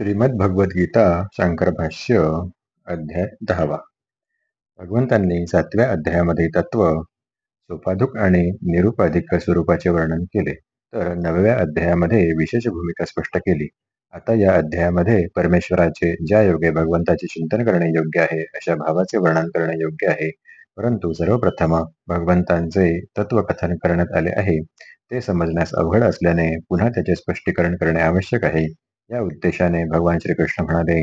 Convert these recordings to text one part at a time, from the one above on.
श्रीमद्भगवद्गीता शंकर भाष्य अध्याय दहावा. भगवंतांनी सातव्या अध्यायामध्ये तत्व सोपाधुक आणि निरुपाधिक स्वरूपाचे वर्णन केले. तर नवव्या अध्यायामध्ये विशेष भूमिका स्पष्ट केली. आता या अध्यायामध्ये परमेश्वराचे ज्या योगे भगवंताचे चिंतन करणे योग्य आहे अशा भावाचे वर्णन करणे योग्य आहे. परंतु सर्वप्रथम भगवंतांचे तत्वकथन करण्यात आले आहे. ते समजण्यास अवघड असल्याने पुन्हा त्याचे स्पष्टीकरण करणे आवश्यक आहे. या उद्देशाने भगवान श्रीकृष्ण म्हणाले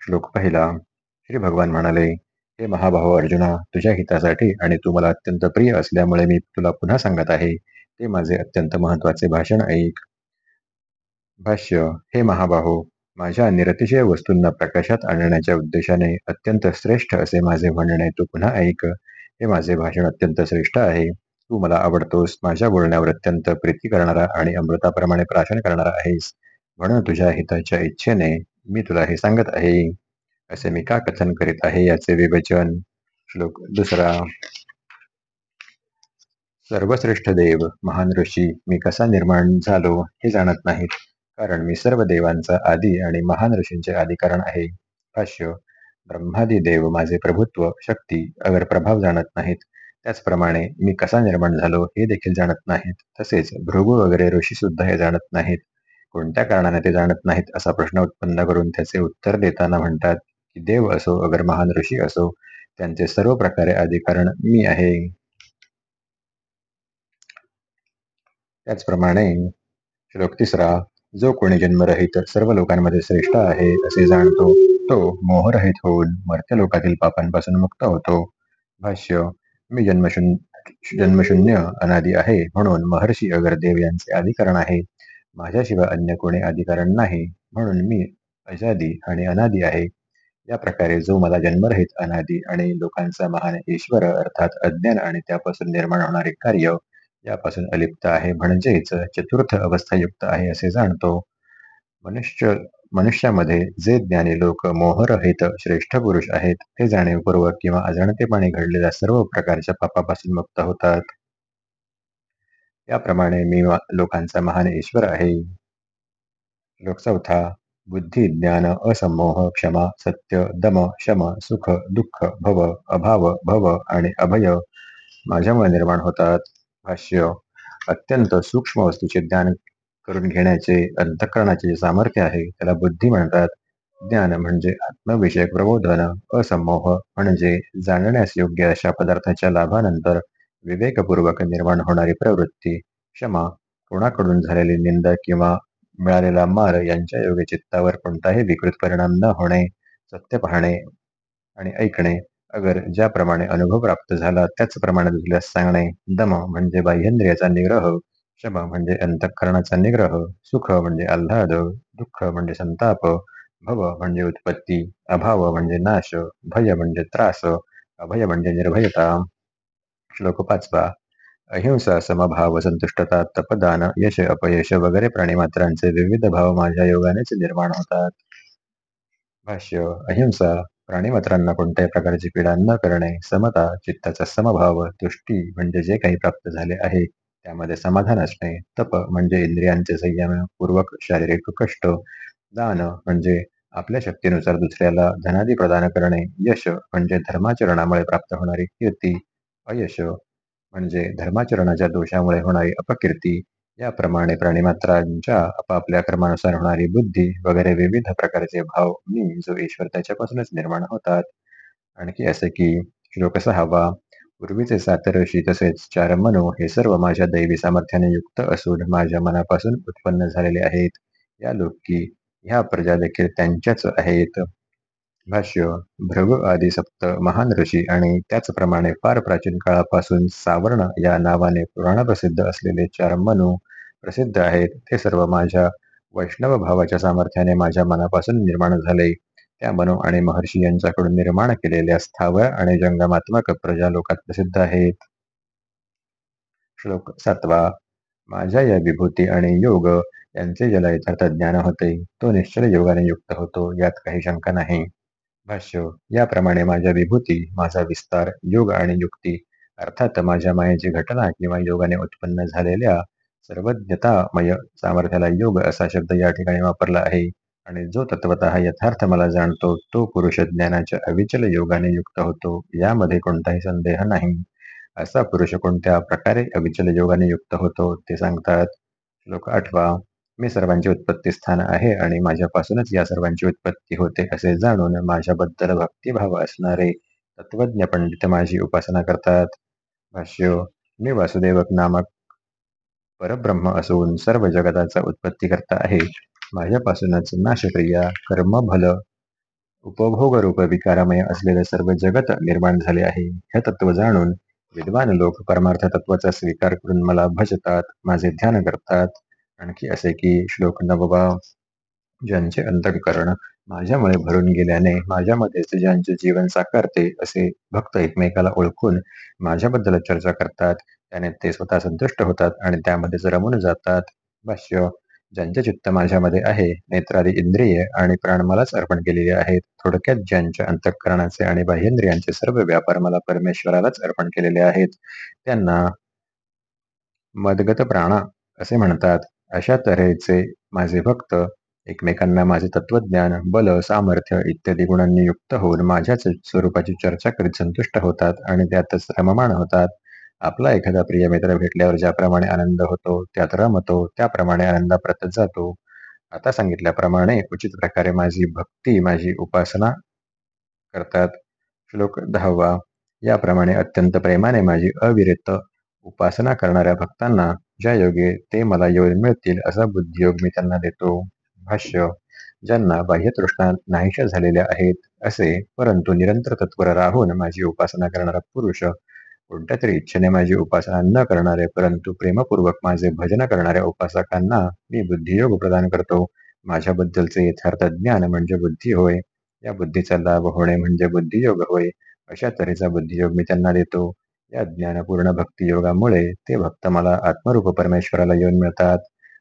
श्लोक पहिला श्री भगवान म्हणाले हे महाभाव अर्जुना तुझ्या हितासाठी आणि तू मला अत्यंत प्रिय असल्यामुळे मी तुला पुन्हा सांगत आहे. ते माझे अत्यंत महत्त्वाचे भाषण ऐक. भाष्य हे महाबाहो माझ्या निरतिशय वस्तूंना प्रकाशात आणण्याच्या उद्देशाने अत्यंत श्रेष्ठ असे माझे म्हणणे तू पुन्हा ऐक. हे माझे भाषण अत्यंत श्रेष्ठ आहे. तू मला आवडतोस माझ्या बोलण्यावर अत्यंत प्रीती करणारा आणि अमृताप्रमाणे प्राशन करणारा आहेस. म्हणून तुझ्या हिताच्या इच्छेने मी तुला हे सांगत आहे. असे मी का कथन करीत आहे याचे विवेचन श्लोक दुसरा. सर्वश्रेष्ठ देव महान ऋषी मी कसा निर्माण झालो हे जाणत नाहीत. कारण मी सर्व देवांचा आदी आणि महान ऋषींचे आदी कारण आहे. भाष्य. ब्रह्मादी देव माझे प्रभुत्व शक्ती अगर प्रभाव जाणत नाहीत. त्याचप्रमाणे मी कसा निर्माण झालो हे देखील जाणत नाहीत. तसेच भृगू वगैरे ऋषी सुद्धा हे जाणत नाहीत. कोणत्या कारणाने ते जाणत नाहीत असा प्रश्न उत्पन्न करून त्याचे उत्तर देताना म्हणतात की देव असो अगर महान ऋषी असो त्यांचे सर्व प्रकारे अधिकरण मी आहे. त्याचप्रमाणे श्लोक तिसरा जो कोणी जन्मरहित सर्व लोकांमध्ये श्रेष्ठ आहे असे जाणतो तो मोहरहित होऊन मर्त्य लोकातील पापांपासून मुक्त होतो. भाष्य मी जन्मशून्य जन्मशून्य अनादी आहे म्हणून महर्षी अगर देव यांचे अधिकरण आहे माझ्याशिवाय अन्य कोणी अधिकारण नाही. म्हणून मी अजादी आणि अनादी आहे. या प्रकारे जो मला जन्मरहित अनादी आणि लोकांचा महान ईश्वर अर्थात अज्ञान आणि त्यापासून निर्माण होणारे कार्य यापासून अलिप्त आहे. म्हणजेच चतुर्थ अवस्थायुक्त आहे असे जाणतो. मनुष्य मनुष्यामध्ये जे ज्ञानी लोक मोहरहित श्रेष्ठ पुरुष आहेत ते जाणीवपूर्वक किंवा अजाणतेपणे घडलेल्या सर्व प्रकारच्या पापापासून मुक्त होतात. याप्रमाणे मी लोकांचा महान ईश्वर आहे. लोक चौथा बुद्धी ज्ञान असमोह क्षमा सत्य दम शम सुख दुःख भव अभाव भव आणि अभय माझ्यामुळे निर्माण होतात. भाष्य अत्यंत सूक्ष्म वस्तूचे ज्ञान करून घेण्याचे अंतःकरणाचे जे सामर्थ्य आहे त्याला बुद्धी म्हणतात. ज्ञान म्हणजे आत्मविषयक प्रबोधन असमोह म्हणजे जाणण्यास योग्य अशा पदार्थाच्या लाभानंतर विवेकपूर्वक निर्माण होणारी प्रवृत्ती क्षमा कोणाकडून झालेली निंदा किंवा मिळालेला मार यांच्या योग्य चित्तावर कोणताही विकृत परिणाम न होणे सत्य पाहणे आणि ऐकणे. अगर ज्याप्रमाणे अनुभव प्राप्त झाला त्याचप्रमाणे दुसऱ्यास सांगणे. दम म्हणजे बाह्येंद्रियाचा निग्रह क्षमा म्हणजे अंतःकरणाचा निग्रह सुख म्हणजे आल्हाद दुःख म्हणजे संताप भव म्हणजे उत्पत्ती अभाव म्हणजे नाश भय म्हणजे त्रास अभय म्हणजे निर्भयता. श्लोक पाचवा अहिंसा समभाव संतुष्टता तपदान यश अपयश वगैरे प्राणीमात्रांचे विविध भाव माझ्या योगानेच निर्माण होतात. भाष्य अहिंसा प्राणीमात्रांना कोणत्याही प्रकारची पीडा न करणे समता चित्ताचा समभाव तुष्टी म्हणजे जे काही प्राप्त झाले आहे त्यामध्ये समाधान असणे तप म्हणजे इंद्रियांचे संयम पूर्वक शारीरिक कष्ट दान म्हणजे आपल्या शक्तीनुसार दुसऱ्याला धनादी प्रदान करणे यश म्हणजे धर्माचरणामुळे प्राप्त होणारी कीर्ती अयश म्हणजे धर्माचरणाच्या दोषामुळे होणारी अपकीर्ती याप्रमाणे प्राणीमात्रांच्या आपापल्या कर्मानुसार होणारी बुद्धी वगैरे विविध प्रकारचे भाव मी जो ईश्वर त्याच्यापासूनच निर्माण होतात. आणखी असे की श्लोक सहावा पूर्वीचे सात ऋषी तसेच चार मनो हे सर्व माझ्या दैवी सामर्थ्याने युक्त असून माझ्या मनापासून उत्पन्न झालेले आहेत. या लोकी ह्या प्रजा देखील त्यांच्याच आहेत. भाष्य भ्रग आदी सप्त महान ऋषी आणि त्याचप्रमाणे फार प्राचीन काळापासून सावर्ण या नावाने पुराणप्रसिद्ध असलेले चार मनू प्रसिद्ध आहेत. ते सर्व माझ्या वैष्णव भावाच्या सामर्थ्याने माझ्या मनापासून निर्माण झाले. त्या मनु आणि महर्षी यांच्याकडून निर्माण केलेल्या स्थावर आणि जंगमात्मक प्रजा लोकात प्रसिद्ध आहेत. श्लोक सातवा माझ्या या विभूती आणि योग यांचे ज्याला यथार्थ ज्ञान होते तो निश्चल योगाने युक्त होतो यात काही शंका नाही. भाष्य याप्रमाणे माझ्या विभूती माझा विस्तार योग आणि युक्ती अर्थात माझ्या मायेची घटना किंवा योगाने उत्पन्न झालेल्या सर्वज्ञतामय सामर्थ्याला योग असा शब्द या ठिकाणी वापरला आहे. आणि जो तत्वत यथार्थ मला जाणतो तो पुरुष ज्ञानाच्या अविचल योगाने युक्त होतो यामध्ये कोणताही संदेह नाही. असा पुरुष कोणत्या प्रकारे अविचल योगाने युक्त होतो ते सांगतात. श्लोक आठवा मी सर्वांची उत्पत्ती स्थान आहे आणि माझ्यापासूनच या सर्वांची उत्पत्ती होते असे जाणून माझ्याबद्दल भक्तिभाव असणारे तत्वज्ञ पंडित माझी उपासना करतात. भाष्य मी वासुदेवक नामक परब्रह्म असून सर्व जगताचा उत्पत्ती करता आहे. माझ्यापासूनच नाशक्रिया कर्मफल उपभोगरूप विकारामय असलेले सर्व जगत निर्माण झाले आहे. हे तत्व जाणून विद्वान लोक परमार्थ तत्वाचा स्वीकार करून मला भजतात माझे ध्यान करतात. आणखी असे की श्लोक नववा ज्यांचे अंतकरण माझ्यामुळे भरून गेल्याने माझ्यामध्येच ज्यांचे जीवन साकारते असे भक्त एकमेकाला ओळखून माझ्याबद्दल चर्चा करतात त्याने ते स्वतः संतुष्ट होतात आणि त्यामध्येच रमून जातात भाष्य ज्यांचे चित्त माझ्यामध्ये आहे नेत्रादी इंद्रिय आणि प्राण मलाच अर्पण केलेले आहेत थोडक्यात ज्यांच्या अंतःकरणाचे आणि बाह्येंद्रियांचे सर्व व्यापार मला परमेश्वरालाच अर्पण केलेले आहेत त्यांना मदगत प्राणा असे म्हणतात. अशा तऱ्हेचे माझे भक्त एकमेकांना माझे तत्वज्ञान बल सामर्थ्य इत्यादी गुणांनी युक्त होऊन माझ्याच स्वरूपाची चर्चा करीत संतुष्ट होतात आणि त्यातच रममाण होतात. आपला एखादा प्रिय मित्र भेटल्यावर ज्याप्रमाणे आनंद होतो त्यात रमतो त्याप्रमाणे आनंदाप्रत जातो. आता सांगितल्याप्रमाणे उचित प्रकारे माझी भक्ती माझी उपासना करतात. श्लोक दहावा याप्रमाणे अत्यंत प्रेमाने माझी अविरत उपासना करणाऱ्या भक्तांना ज्या योगे ते मला येऊन मिळतील असा बुद्धियोग मी त्यांना देतो. भाष्य ज्यांना बाह्यतृष्णा नाहीशा झालेल्या आहेत असे परंतु निरंतर तत्पर राहून माझी उपासना करणारा पुरुष कोणत्या तरी इच्छेने माझी उपासना न करणारे परंतु प्रेमपूर्वक माझे भजन करणाऱ्या उपासकांना मी बुद्धियोग प्रदान करतो. माझ्याबद्दलचे यथार्थ ज्ञान म्हणजे बुद्धी होय या बुद्धीचा लाभ होणे म्हणजे बुद्धियोग होय अशा तऱ्हेचा बुद्धियोग मी त्यांना देतो. या ज्ञानपूर्ण भक्तियोगामुळे ते भक्त मला आत्मरूप परमेश्वराला येऊन मिळतात.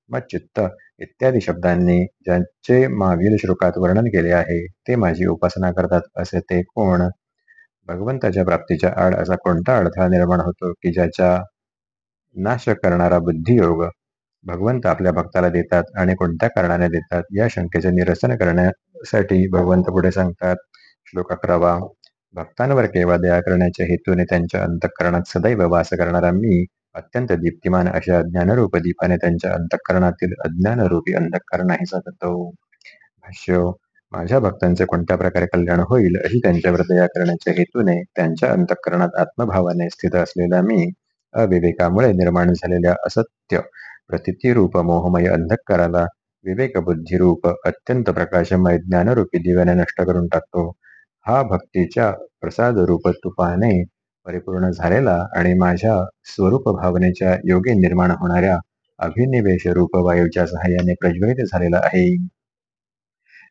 मग चित्त इत्यादी शब्दांनी ज्यांचे मागील श्लोकात वर्णन केले आहे ते माझी उपासना करतात असे ते कोण? भगवंताच्या प्राप्तीच्या आड असा कोणता अडथळा निर्माण होतो की ज्याचा नाश करणारा बुद्धियोग भगवंत आपल्या भक्ताला देतात आणि कोणत्या कारणाने देतात या शंकेचे निरसन करण्यासाठी भगवंत पुढे सांगतात. श्लोक अकरावा भक्तांवर केव्हा दया करण्याच्या हेतूने त्यांच्या अंतःकरणात सदैव वास करणारा मी अत्यंत दीप्तिमान अशा ज्ञानरूप दीपाने त्यांच्या अंतःकरणातील अज्ञानरूपी अंधकार नाहीसा करतो भाष्य माझ्या भक्तांचे कोणत्या प्रकारे कल्याण होईल अशी त्यांच्यावर दया करण्याच्या हेतूने त्यांच्या अंतःकरणात आत्मभावाने स्थित असलेला मी अविवेकामुळे निर्माण झालेल्या असत्य प्रतितीरूप मोहमय अंधकाराला विवेक बुद्धिरूप अत्यंत प्रकाशमय ज्ञानरूपी दिव्याने नष्ट करून टाकतो. हा भक्तीच्या प्रसाद रूप तुफाने परिपूर्ण झालेला आणि माझ्या स्वरूप भावनेच्या योगे निर्माण होणाऱ्या अभिनिवेश रूप वायूच्या सहाय्याने प्रज्वलित झालेला आहे.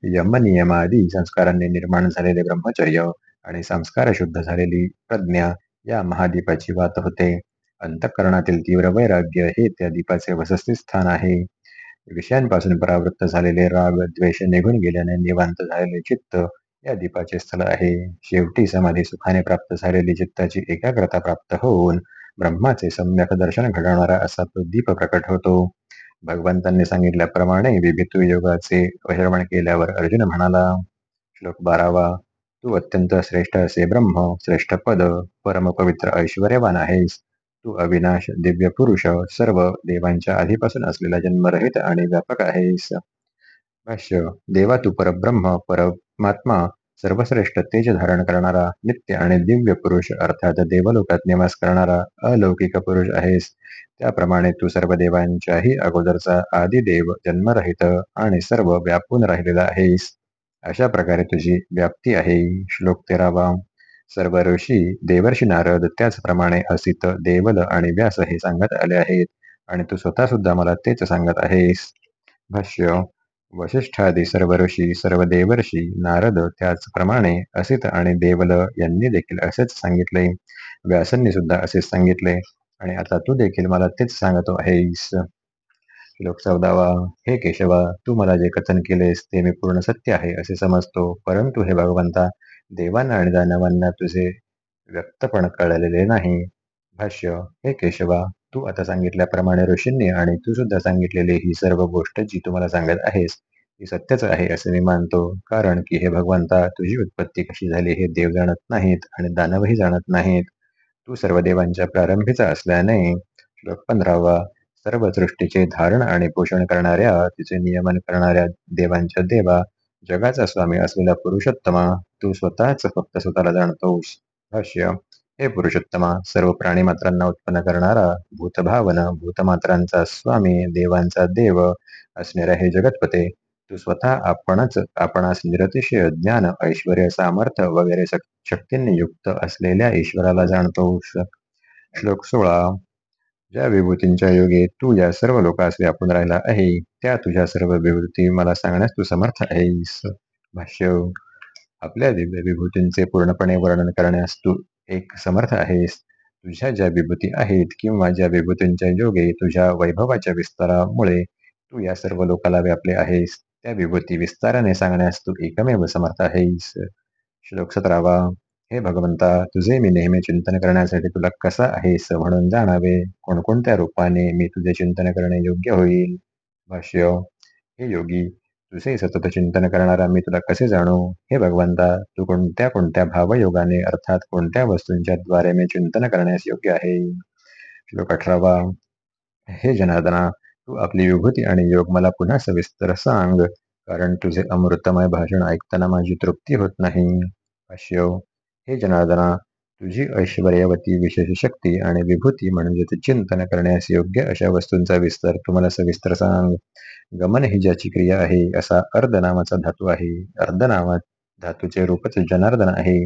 यम नियमादी संस्कारांनी निर्माण झालेले ब्रह्मचर्य आणि संस्कार शुद्ध झालेली प्रज्ञा या महादीपाची वात होते. अंतःकरणातील तीव्र वैराग्य हे त्या दीपाचे वसस्थित स्थान आहे. विषयांपासून परावृत्त झालेले राग द्वेष निघून गेल्याने निवांत झालेले चित्त या दीपाचे स्थल आहे. शेवटी समाधी सुखाने प्राप्त झालेली चित्ताची एकाग्रता प्राप्त होऊन ब्रह्माचे सम्यक दर्शन घडवणारा असा तो दीप प्रकट होतो. भगवंतांनी सांगितल्याप्रमाणे विभितू योगाचे श्रवण केल्यावर अर्जुन म्हणाला श्लोक बारावा तू अत्यंत श्रेष्ठ असे ब्रह्म श्रेष्ठ पद परम पवित्र ऐश्वर्यवान आहेस. तू अविनाश दिव्य पुरुष सर्व देवांच्या आधीपासून असलेला जन्मरहित आणि व्यापक आहेस. भाष्य देवा तू परब्रह्म महात्मा सर्वश्रेष्ठ तेज धारण करणारा नित्य आणि दिव्य पुरुष अर्थात देवलोकात निवास करणारा अलौकिक पुरुष आहेस. त्याप्रमाणे तू सर्व देवांच्याही अगोदरचा आदिदेव जन्मरहित आणि सर्व व्यापून राहिलेला आहेस. अशा प्रकारे तुझी व्याप्ती आहे. श्लोक तेरावा. सर्व ऋषी देवर्षी नारद त्याचप्रमाणे असित देवल आणि व्यास हे सांगत आले आहेत आणि तू स्वतः सुद्धा मला तेच सांगत आहेस. भाष्य वशिष्ठादी सर्व ऋषी सर्व देवर्षी नारद त्याचप्रमाणे असित आणि देवल यांनी देखील असेच सांगितले. व्यासांनी सुद्धा असेच सांगितले. आणि आता तू देखील मला तेच सांगतो आहेस. श्लोक चौदावा हे केशवा तू मला जे कथन केलेस ते मी पूर्ण सत्य आहे असे समजतो. परंतु हे भगवंता देवांना आणि दानवांना तुझे व्यक्तपण कळलेले नाही. भाष्य हे केशवा तू आता सांगितल्याप्रमाणे ऋषींनी आणि तू सुद्धा सांगितलेली ही सर्व गोष्ट जी तुम्हाला सांगत आहेस ती सत्यच आहे असे मी मानतो. कारण की हे भगवंता तुझी उत्पत्ती कशी झाली हे देव जाणत नाहीत आणि दानवही जाणत नाहीत. तू सर्व देवांच्या प्रारंभीचा असल्याने श्लोक पंधरावा सर्व सृष्टीचे धारण आणि पोषण करणाऱ्या तिचे नियमन करणाऱ्या देवांच्या देवा जगाचा स्वामी असलेला पुरुषोत्तमा तू स्वतःच फक्त स्वतःला जाणतोस. भाष्य हे पुरुषोत्तमा सर्व प्राणीमात्रांना उत्पन्न करणारा भूतभावन भूतमात्रांचा स्वामी देवांचा देव असणाऱ्या हे जगतपते. तू स्वतः आपणच आपणास निरतिशय ज्ञान ऐश्वर सामर्थ्य वगैरे शक्तींनी युक्त असलेल्या ईश्वराला जाणतो. श्लोक सोळा. ज्या विभूतींच्या योगे तू या सर्व लोकांस व्यापून राहिला आहे त्या तुझ्या सर्व विभूती मला सांगण्यास तू समर्थ आहेस. भाष्य. आपल्या दिव्य विभूतींचे पूर्णपणे वर्णन करण्यास तू एक समर्थ आहेस. तुझ्या ज्या विभूती आहेत किंवा ज्या विभूतींच्या योगे तुझ्या वैभवाच्या विस्तारामुळे तू या सर्व लोकाला व्यापले आहेस त्या विभूती विस्ताराने सांगण्यास तू एकमेव समर्थ आहेस. श्लोक सतरावा. हे भगवंता तुझे मी नेहमी चिंतन करण्यासाठी तुला कसा आहेस म्हणून जाणावे. कोणकोणत्या रूपाने मी तुझे चिंतन करणे योग्य होईल? भाष्य. हे योगी तुझे सतत चिंतन करणारा मी तुला कसे जाणू? हे भगवंता तू कोणत्या कोणत्या भावयोगाने अर्थात कोणत्या वस्तूंच्या द्वारे मी चिंतन करण्यास योग्य आहे? श्लोक अठरावा. हे जनार्दना तू आपली विभूती आणि योग मला पुन्हा सविस्तर सांग कारण तुझे अमृतमय भाषण ऐकताना माझी तृप्ती होत नाही. अश्यो. हे जनार्दना तुझी ऐश्वर्यावती विशेष शक्ती आणि विभूती म्हणजे चिंतन करण्यास योग्य अशा वस्तूंचा विस्तार तुम्हाला सविस्तर सांग. गमन ही ज्याची क्रिया आहे असा अर्ध नावाचा धातू आहे. अर्ध नावा धातूचे रूपच जनार्दन आहे.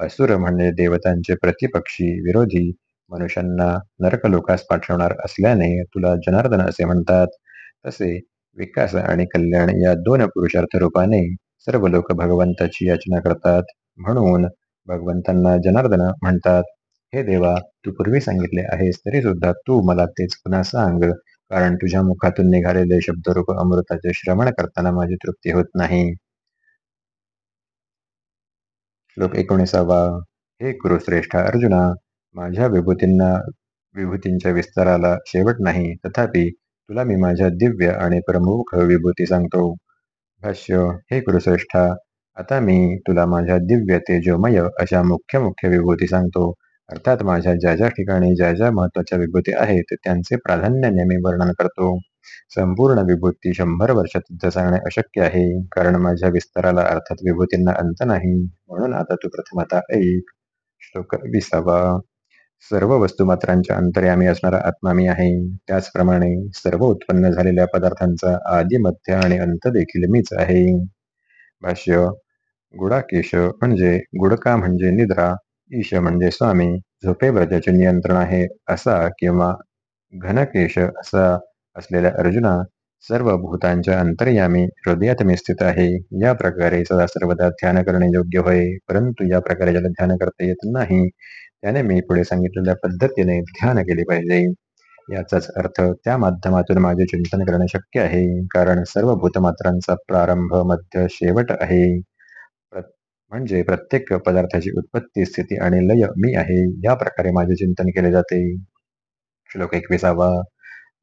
असुर म्हणजे देवतांचे प्रतिपक्षी विरोधी मनुष्यांना नरकलोकास पाठवणार असल्याने तुला जनार्दन असे म्हणतात. तसे विकास आणि कल्याण या दोन पुरुषार्थ रूपाने सर्व लोक भगवंताची याचना करतात. म्हणून भगवंतांना जनार्दन म्हणतात हे देवा तू पूर्वी सांगितले आहेस तरी सुद्धा तू मला तेच पुन्हा सांग. कारण तुझ्या मुखातून निघालेले शब्दरूप अमृताचे श्रवण करताना माझी तृप्ती होत नाही. श्लोक एकोणीसावा. हे कुरुश्रेष्ठ अर्जुना माझ्या विभूतींना विभूतींच्या विस्ताराला शेवट नाही. तथापि तुला मी माझ्या दिव्य आणि प्रमुख विभूती सांगतो. भाष्य. हे कुरुश्रेष्ठा आता मी तुला माझ्या दिव्य तेजोमय अशा मुख्य मुख्य विभूती सांगतो. अर्थात माझ्या ज्या ज्या ठिकाणी ज्या ज्या महत्त्वाच्या विभूती आहेत त्यांचे प्राधान्याने मी वर्णन करतो. संपूर्ण विभूती शंभर वर्षात सांगणे अशक्य आहे कारण माझ्या विस्ताराला अर्थात विभूतींना अंत नाही. म्हणून आता तू प्रथम आता ऐक. श्लोक विसावा. सर्व वस्तुमात्रांच्या अंतर्यामी असणारा आत्मा मी आहे. त्याचप्रमाणे सर्व उत्पन्न झालेल्या पदार्थांचा आदी मध्य आणि अंत देखील मीच आहे. भाष्य गुडाकेश म्हणजे गुडका म्हणजे निद्रा, ईश म्हणजे स्वामी झोपेवर ज्याचे नियंत्रण आहे असा किंवा घनकेश असा असलेल्या अर्जुना सर्व भूतांच्या अंतर्यामी हृदयात मी स्थित आहे. या प्रकारे सदा सर्वदा ध्यान करणे योग्य होय. परंतु या प्रकारे ज्याला ध्यान करता येत नाही, त्याने मी पुढे सांगितलेल्या पद्धतीने ध्यान केले पाहिजे. याचाच अर्थ त्या माध्यमातून माझे चिंतन करणे शक्य आहे. कारण सर्व भूतमात्रांचा प्रारंभ मध्य शेवट आहे. म्हणजे प्रत्येक पदार्थाची उत्पत्ती स्थिती आणि लय मी आहे या प्रकारे माझे चिंतन केले जाते. श्लोक एकविसावा.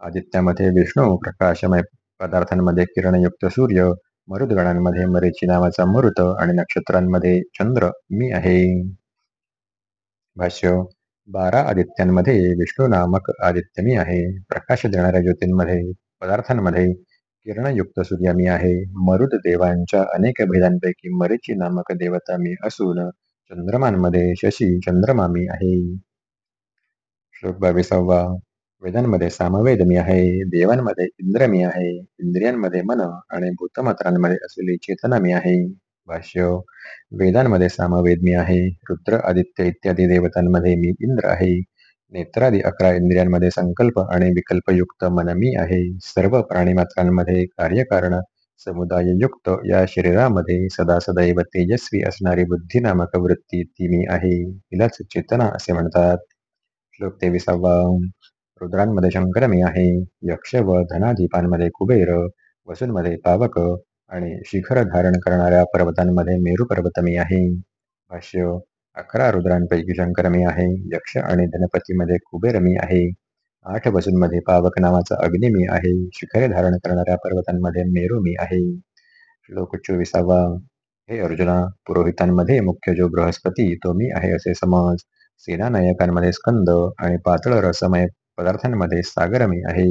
आदित्यामध्ये विष्णू प्रकाशमय पदार्थांमध्ये किरणयुक्त सूर्य मरुदगणांमध्ये मरेची नावाचा मरुत आणि नक्षत्रांमध्ये चंद्र मी आहे. भाष्य. बारा आदित्यांमध्ये विष्णू नामक आदित्य मी आहे. प्रकाश देणाऱ्या ज्योतींमध्ये पदार्थांमध्ये किरणयुक्त सूर्य मी आहे. मरुद देवांच्या अनेक भेदांपैकी मरीची नामक देवता मी असून चंद्रमांमध्ये शशी चंद्रमा मी आहे. श्लोक बावीसावा वेदांमध्ये सामवेद मी आहे. देवांमध्ये इंद्र मी आहे. इंद्रियांमध्ये मन आणि भूतमात्रांमध्ये असलेली चेतना मी आहे. भाष्य. वेदांमध्ये सामवेद मी आहे. रुद्र आदित्य इत्यादी देवतांमध्ये मी इंद्र आहे. नेत्रादी अकरा इंद्रियांमध्ये संकल्प आणि विकल्पयुक्त मनमी आहे. सर्व प्राणीमात्रांमध्ये कार्यकारण समुदाययुक्त या शरीरामध्ये सदा सदैव तेजस्वी असणारी बुद्धी नामक वृत्ती ती मी आहे. तिलाच चेतना असे म्हणतात. श्लोक तेविसावा. रुद्रांमध्ये शंकर मी आहे. यक्ष व धनाधिपांमध्ये कुबेर वसूंमध्ये पावक आणि शिखर धारण करणाऱ्या पर्वतांमध्ये मेरू पर्वत मी आहे. भाष्य अकरा रुद्रांपैकी शंकर मी आहे यक्ष आणि धनपतीमध्ये कुबेर मी आहे. आठ वसूंमध्ये पावक नावाचा अग्नी मी आहे शिखरे धारण करणाऱ्या पर्वतांमध्ये मेरू मी आहे. श्लोक चोवीसावा हे अर्जुना पुरोहितांमध्ये मुख्य जो बृहस्पती तो मी आहे असे समज. सेनानायकांमध्ये स्कंद आणि पातळ रसमय पदार्थांमध्ये सागर मी आहे.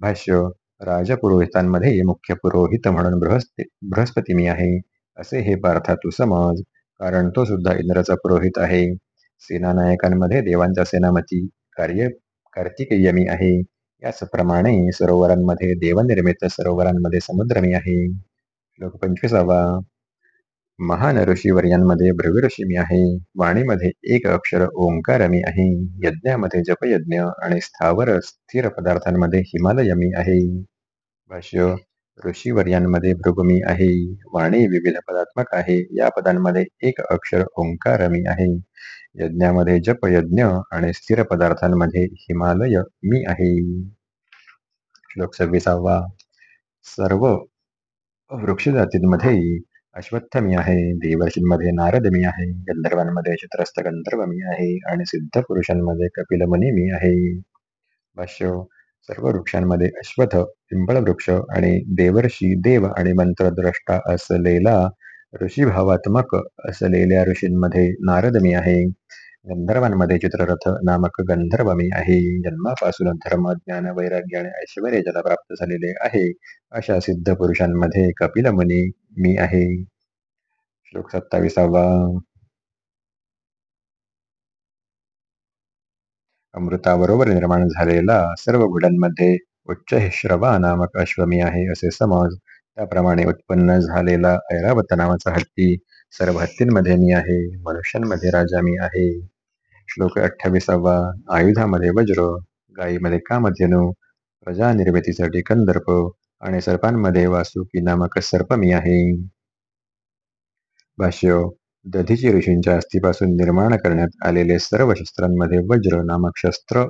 भाष्य राजपुरोहितांमध्ये मुख्य पुरोहित म्हणून बृहस्पती बृहस्पती मी आहे असे हे पार्था तू समज. कारण तो सुद्धा इंद्राचा पुरोहित आहे. सेनानायकांमध्ये देवांचा सेनामती कार्य कार्तिकेयमी आहे. याचप्रमाणे सरोवरांमध्ये देवनिर्मित सरोवरांमध्ये समुद्रमी आहे. श्लोक पंचवीसावा. महान ऋषीवर्यांमध्ये भृगऋषी मी आहे. वाणीमध्ये एक अक्षर ओंकारमी आहे. यज्ञामध्ये जपयज्ञ आणि स्थावर स्थिर पदार्थांमध्ये हिमालयमी आहे. भाष्य ऋषीवर्यांमध्ये भृगुमी आहे. वाणी विविध पदात्मक आहे. या पदांमध्ये एक अक्षर ओंकार मी आहे. यज्ञामध्ये जप यज्ञ आणि स्थिर पदार्थांमध्ये हिमालय मी आहे. श्लोक सव्वीसावा. सर्व वृक्ष जातींमध्ये अश्वत्थ मी आहे. देवर्षींमध्ये नारद मी आहे. गंधर्वांमध्ये चित्रस्थ गंधर्व मी आहे. आणि सिद्ध पुरुषांमध्ये कपिलमुनी मी आहे. भाष्य सर्व वृक्षांमध्ये अश्वथ पिंपळ वृक्ष आणि देवर्षी देव आणि मंत्रद्रष्टा असलेला ऋषीभावात्मक असलेल्या ऋषींमध्ये नारद मी आहे. गंधर्वांमध्ये चित्ररथ नामक गंधर्व मी आहे. जन्मापासून धर्म ज्ञान वैराग्य आणि ऐश्वर्य ज्याला प्राप्त झालेले आहे. अशा सिद्ध पुरुषांमध्ये कपिल मुनी मी आहे. श्लोक सत्तावीसावा. अमृताबरोबर निर्माण झालेला सर्व गुडांमध्ये उच्च श्रवा नामक अश्वमी आहे असे समज. त्याप्रमाणे उत्पन्न झालेला ऐरावत नावाचा हत्ती सर्व हत्तींमध्ये मी आहे मनुष्यांमध्ये राजा मी आहे. श्लोक अठ्ठावीसावा आयुधामध्ये वज्र गायीमध्ये कामधेनू प्रजा निर्मितीसाठी कंदर्प आणि सर्पांमध्ये वासुकी नामक सर्प मी आहे. भाष्य दधीची ऋषींच्या अस्थिपासून निर्माण करण्यात आलेले सर्व शस्त्रांमध्ये वज्र नामक शस्त्र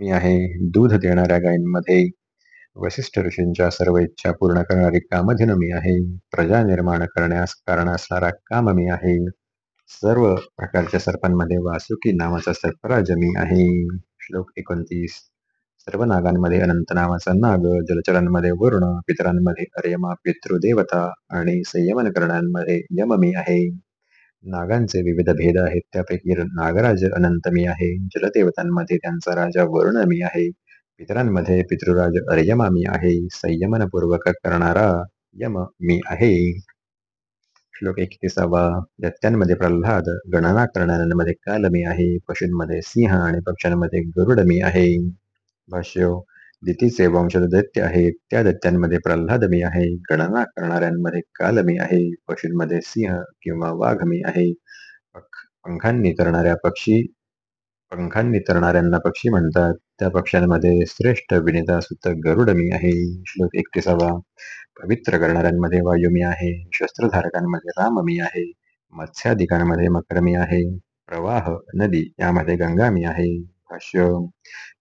मी आहे. दूध देणाऱ्या गायींमध्ये वशिष्ठ ऋषींच्या सर्व इच्छा पूर्ण करणारी कामधेनु मी आहे. प्रजा निर्माण करण्यास कारण असणारा काम मी आहे. सर्व प्रकारच्या सर्पांमध्ये वासुकी नावाचा सर्पराज मी आहे. श्लोक एकोणतीस. सर्व नागांमध्ये अनंत नावाचा नाग जलचरांमध्ये वरुण पितरांमध्ये अर्यमा पितृदेवता आणि संयमन करण्यामध्ये यम मी आहे. नागांचे विविध भेद आहेत. त्यापैकी नागराज अनंत मी आहे. जलदेवतांमध्ये त्यांचा राजा वरुण मी आहे. पितरांमध्ये पितृराज अर्यमा मी आहे. संयमनपूर्वक करणारा यम मी आहे. श्लोक एकतीसावा. दैत्यांमध्ये प्रल्हाद गणना करणाऱ्यांमध्ये काल मी आहे. पशूंमध्ये सिंह आणि पक्ष्यांमध्ये गरुड मी आहे. भाष्य दितीचे वंशज दैत्य आहेत त्या दैत्यांमध्ये प्रल्हाद मी आहे गणना करणाऱ्यांमध्ये काल मी आहे पशूंमध्ये सिंह किंवा वाघ मी आहे पंखांनी तरणाऱ्या पक्षी पंखांनी तरणाऱ्यांना पक्षी म्हणतात. त्या पक्ष्यांमध्ये श्रेष्ठ विनिता सुत गरुड मी आहे. श्लोक एकतीसावा. पवित्र करणाऱ्यांमध्ये वायू मी आहे. शस्त्रधारकांमध्ये राम मी आहे. मत्स्याधिकांमध्ये मकर मी आहे. प्रवाह नदी यामध्ये गंगा मी आहे. भाष्य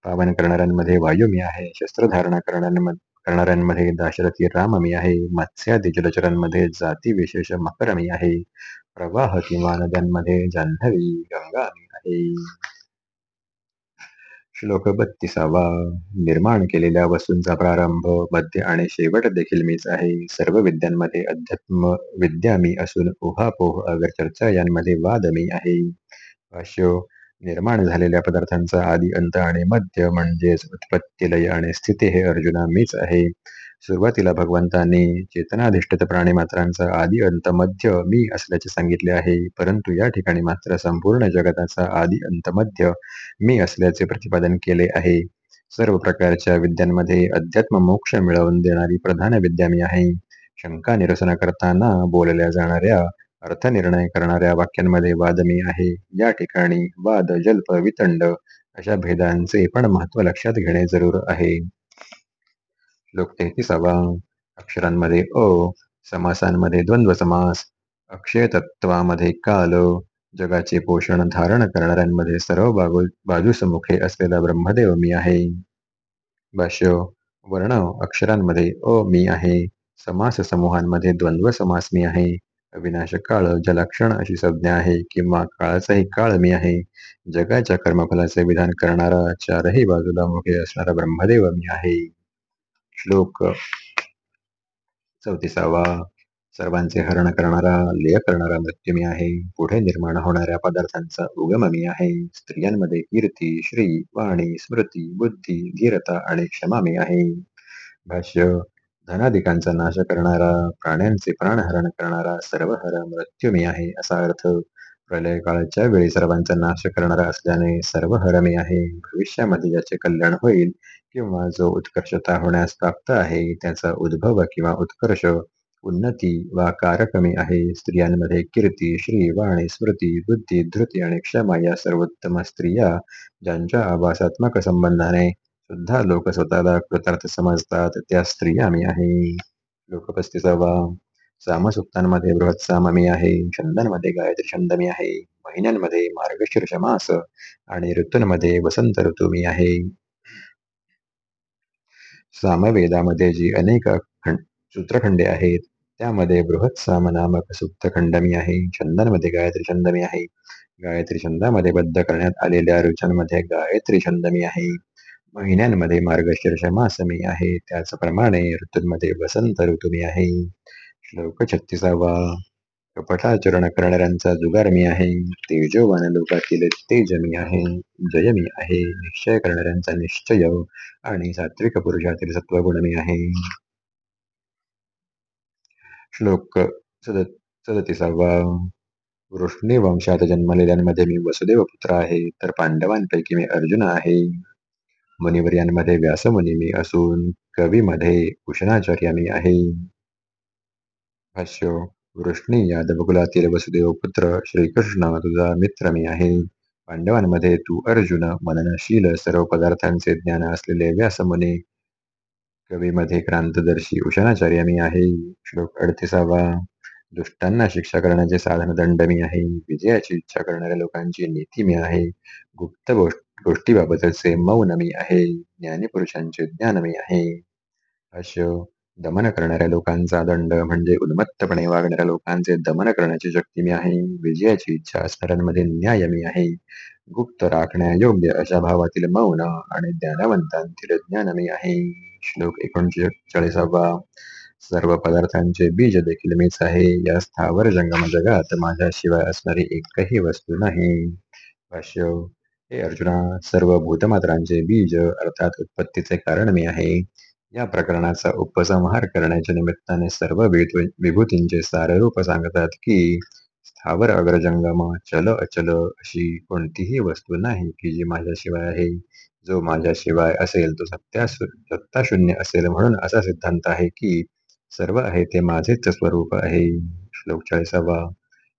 पावन करणाऱ्यांमध्ये वायू मी आहे शस्त्रधारणा करणाऱ्यांमध्ये करणाऱ्यांमध्ये दाशरथी राम मी आहे मत्स्यादी जलचरांमध्ये जाती विशेष मकर मी आहे प्रवाह किंवा नद्यांमध्ये जान्हवी गंगा मी आहे. श्लोक बत्तीसावा निर्माण केलेल्या वस्तूंचा प्रारंभ मध्य आणि शेवट देखील मीच आहे. सर्व विद्यांमध्ये अध्यात्म विद्या मी असून उहापोह अगर चर्चा यांमध्ये वाद मी आहे. भाष्य निर्माण झालेल्या पदार्थांचा आदी अंत आणि मध्य म्हणजेच उत्पत्ती लय आणि स्थिती हे अर्जुना मीच आहे. सुरुवातीला भगवंतांनी चेतनाधिष्ठित प्राणीमात्रांचा आदी अंत मध्य मी असल्याचे सांगितले आहे. परंतु या ठिकाणी मात्र संपूर्ण जगताचा आदी अंत मध्य मी असल्याचे प्रतिपादन केले आहे. सर्व प्रकारच्या विद्यांमध्ये अध्यात्म मोक्ष मिळवून देणारी प्रधान विद्या मी आहे. शंका निरसन करताना बोलल्या जाणाऱ्या अर्थनिर्णय करणाऱ्या वाक्यांमध्ये वाद मी आहे. या ठिकाणी वाद जल्प वितंड अशा भेदांचे पण महत्त्व लक्षात घेणे जरूर आहे. श्लोक तेहतीसावा. अक्षरांमध्ये अ समासांमध्ये द्वंद्व समास अक्षय तत्वामध्ये काल जगाचे पोषण धारण करणाऱ्यांमध्ये सर्व बाजू बाजूसमुखे असलेला ब्रह्मदेव मी आहे. भाष्य वर्ण अक्षरांमध्ये अ मी आहे. समास समूहांमध्ये द्वंद्व समास मी आहे. अविनाश काळ जलाक्षण अशी संज्ञा आहे किंवा काळाचाही काळ मी आहे. जगाच्या कर्मफलाचे विधान करणारा चारही बाजूला मुखे असणारा ब्रह्मदेव मी आहे. श्लोक चौतीसावा. सर्वांचे हरण करणारा लय करणारा मृत्यू मी आहे. पुढे निर्माण होणाऱ्या पदार्थांचा उगम मी आहे. स्त्रियांमध्ये कीर्ती श्री वाणी स्मृती बुद्धी धीरता आणि क्षमा मी आहे. भाष्य धनाधिकांचा नाश करणारा प्राण्यांचे प्राणहरण करणारा सर्वहर मृत्यू मी आहे असा अर्थ. प्रलय काळाच्या वेळी सर्वांचा नाश करणारा असल्याने सर्व हरमी आहे. भविष्यामध्ये ज्याचे कल्याण होईल किंवा जो उत्कर्षता होण्यास प्राप्त आहे त्याचा उद्भव किंवा उत्कर्ष उन्नती वा कारकमी आहे. स्त्रियांमध्ये कीर्ती श्री वाणी स्मृती बुद्धी धृती आणि क्षमा या सर्वोत्तम स्त्रिया ज्यांच्या आभासात्मक संबंधाने सुद्धा लोक स्वतःला कृतार्थ समजतात. त्या स्त्रिया मी आहे. लोक पस्तीसावा. सामसुक्तांमध्ये बृहत्साम साममी आहे. छंदांमध्ये गायत्री छंद मी आहे. महिन्यांमध्ये मार्गशीर्ष मास आणि ऋतूंमध्ये वसंत ऋतू मी आहे. सामवेदामध्ये जी अनेक सूत्रखंडे आहेत त्यामध्ये बृहत्साम नामक सुप्तखंड मी आहे. छंदांमध्ये गायत्री छंद मी आहे. गायत्री छंदामध्ये बद्ध करण्यात आलेल्या ऋचांमध्ये गायत्री छंद मी आहे. महिन्यांमध्ये मार्गशीर्ष मास मी आहे. त्याचप्रमाणे ऋतूंमध्ये वसंत ऋतू मी आहे. श्लोक छत्तीसावा. कपटाचरण करणाऱ्यांचा जुगार मी आहे. तेजोवान लोकातील तेज मी आहे. जय मी आहे. निश्चय करणाऱ्यांचा निश्चय आणि सात्विक पुरुषातील सत्वगुण मी आहे. श्लोक सद सदतीसावा. वृष्णी वंशात जन्मलेल्यांमध्ये मी वसुदेव पुत्र आहे. तर पांडवांपैकी मी अर्जुन आहे. मुनिवर्यांमध्ये व्यासमुनी मी असून कवीमध्ये उष्णाचार्य मी आहे. भाष्य वृष्णी या दबकुलातील वसुदेव पुत्र श्रीकृष्ण तुझा मित्र मी आहे. पांडवांमध्ये तू अर्जुन मननशील सर्व पदार्थांचे ज्ञान असलेले व्यासमुनी. कवीमध्ये क्रांतदर्शी उषणाचार्य मी आहे. श्लोक अडतीसावा. दुष्टांना शिक्षा करण्याचे साधन दंड मी आहे. विजयाची इच्छा करणाऱ्या लोकांची नीती मी आहे. गुप्त गोष्टीबाबतचे मौन मी आहे ज्ञानीपुरुषांचे ज्ञान मी आहे. भाष्य दमन करणाऱ्या लोकांचा दंड म्हणजे उन्मत्तपणे वागणाऱ्या लोकांचे दमन करण्याची शक्ती मी आहे विजयाची इच्छा असणाऱ्यांमध्ये न्याय मी आहे. गुप्त राखण्यायोग्य अशा भावातील मौन आणि ज्ञानवंतांतील ज्ञान मी आहे. श्लोक एकोणचाळीसावा सर्व पदार्थांचे बीज देखील मीच आहे या स्थावर जंगम जगात माझ्याशिवाय असणारी एकही वस्तू नाही. भाष्य हे अर्जुना सर्व भूतमात्रांचे बीज अर्थात उत्पत्तीचे कारण मी आहे. या प्रकरणाचा उपसंहार करण्याच्या निमित्ताने सर्व विभूतींचे साररूप सांगतात की स्थावर अग्रजंगम चल अचल अशी कोणतीही वस्तू नाही की जी माझ्याशिवाय आहे. जो माझ्याशिवाय असेल तो सत्या सत्ता शून्य असेल म्हणून असा सिद्धांत आहे की सर्व आहे ते माझेच स्वरूप आहे. श्लोक चाळीसावा.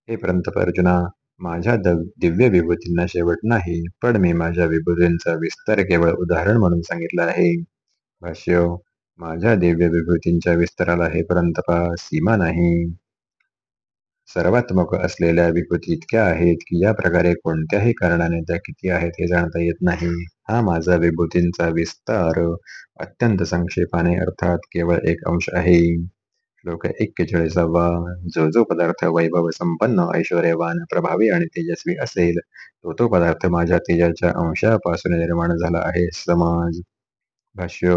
हे परंतप अर्जुना माझ्या दिव्य विभूतींना शेवट नाही पण मी माझ्या विभूतींचा विस्तार केवळ उदाहरण म्हणून सांगितलं आहे. भाष्य माझ्या दिव्य विभूतींच्या विस्ताराला हे परंतपा सीमा नाही. सर्वात्मक असलेल्या विभूती इतक्या आहेत की या प्रकारे कोणत्याही कारणाने त्या किती आहेत हे जाणता येत नाही. हा माझा विभूतींचा विस्तार अत्यंत संक्षेपाने अर्थात केवळ एक अंश आहे. श्लोक एक्केचाळीसावा. जो जो पदार्थ वैभव संपन्न ऐश्वर्यवान प्रभावी आणि तेजस्वी असेल तो तो पदार्थ माझ्या तेजाच्या अंशापासून निर्माण झाला आहे. समाज भाष्य.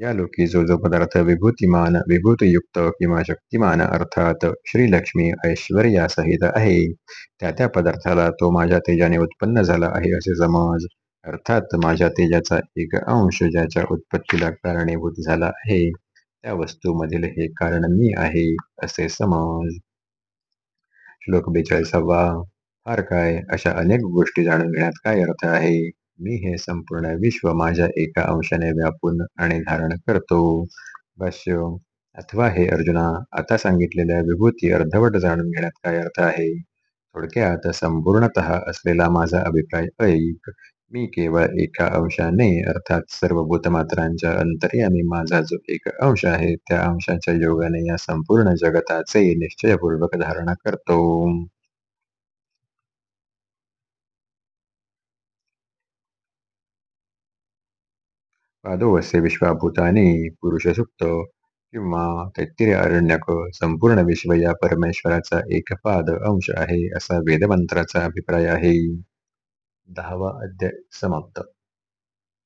या लोकी जो जो पदार्थ विभूतिमान विभूतयुक्त किंवा शक्तिमान अर्थात श्रीलक्ष्मी ऐश्वर्यासहित आहे त्या त्या पदार्थाला तो माझ्या तेजाने उत्पन्न झाला आहे असे समाज अर्थात माझ्या तेजाचा एक अंश ज्याच्या उत्पत्तीला कारणीभूत झाला आहे. त्या वस्तूमधील हे कारण मी आहे असे समज. श्लोक बेचाळीसावा फार काय अशा अनेक गोष्टी जाणून घेण्यात काय अर्थ आहे? मी हे संपूर्ण विश्व माझ्या एका अंशाने व्यापून आणि धारण करतो. भाष्य अथवा हे अर्जुना आता सांगितलेल्या विभूती अर्धवट जाणून घेण्यात काय अर्थ आहे? थोडक्यात संपूर्णत असलेला माझा अभिप्राय ऐक. मी केवळ एका अंशाने अर्थात सर्व भूतमात्रांच्या अंतर्यामी माझा जो एक अंश आहे त्या अंशाच्या योगाने या संपूर्ण जगताचे निश्चयपूर्वक धारणा करतो. पादोवस्य विश्वाभूतानी पुरुषसुक्त किंवा तैत्तिर्य अरण्यक संपूर्ण विश्व या परमेश्वराचा एक पाद अंश आहे असा वेदमंत्राचा अभिप्राय आहे. दहावा अध्याय समाप्त.